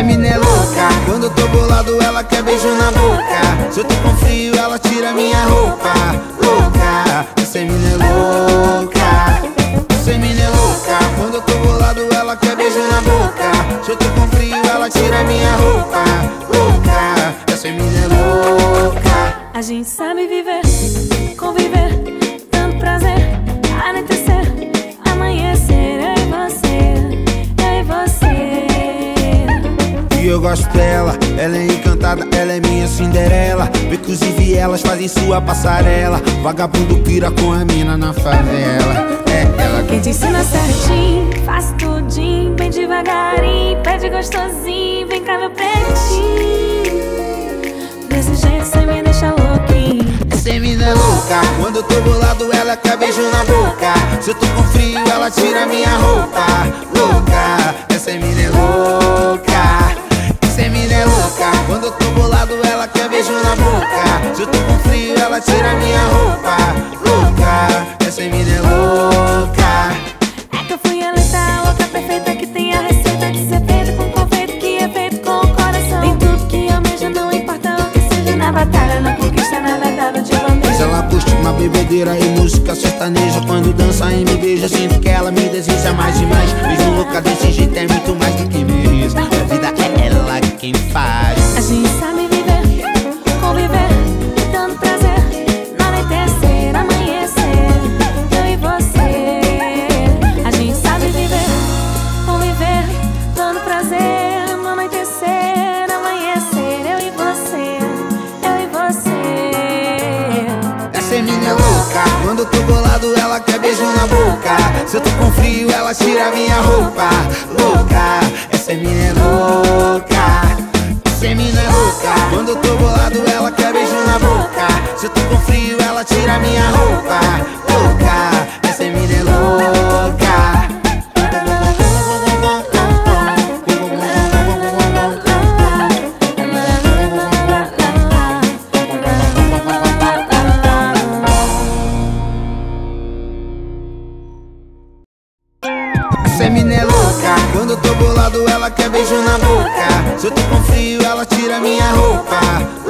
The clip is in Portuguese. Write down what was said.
mina é louca. Quando eu tô bolado ela quer beijo na boca. Se eu tô com frio ela tira minha roupa. Louca, essa mina é louca. Essa mina é louca. Quando eu tô bolado ela quer beijo na boca. Se eu tô com frio ela tira minha roupa. Louca, essa mina é louca. A gente sabe viver, E eu gosto dela, ela é encantada, ela é minha Cinderela. Inclusive elas fazem sua passarela. Vagabundo pira com a mina na favela. É ela Quem te ensina certinho, faz tudinho Bem devagarinho, pede gostosinho Vem cá meu pretinho. Desse jeito cê me deixa louquinho. Essa mina é louca. Quando eu tô bolado ela quer beijo na boca. Se eu tô com frio ela tira minha roupa. Louca, Se eu tô com frio ela tira minha roupa. Louca, essa mina é louca. É que eu fui a louca perfeita Que tem a receita de ser feita com confeito Que é feito com o coração. Tem tudo que almeja, não importa o que seja Na batalha, na conquista, na verdade eu te Mas planejo ela curte uma bebedeira e música sertaneja. Quando dança e me beija, sinto que ela me deseja mais e mais. Mesmo louca Mina é louca, quando eu tô bolado ela quer beijo na boca. Se eu tô com frio ela tira minha roupa. Louca, essa mina é louca. Essa mina é louca, quando eu tô bolado ela quer beijo na boca. Se eu tô com frio ela tira minha roupa essa mina é louca. Quando eu tô bolado ela quer beijo na boca. Se eu tô com frio ela tira minha roupa.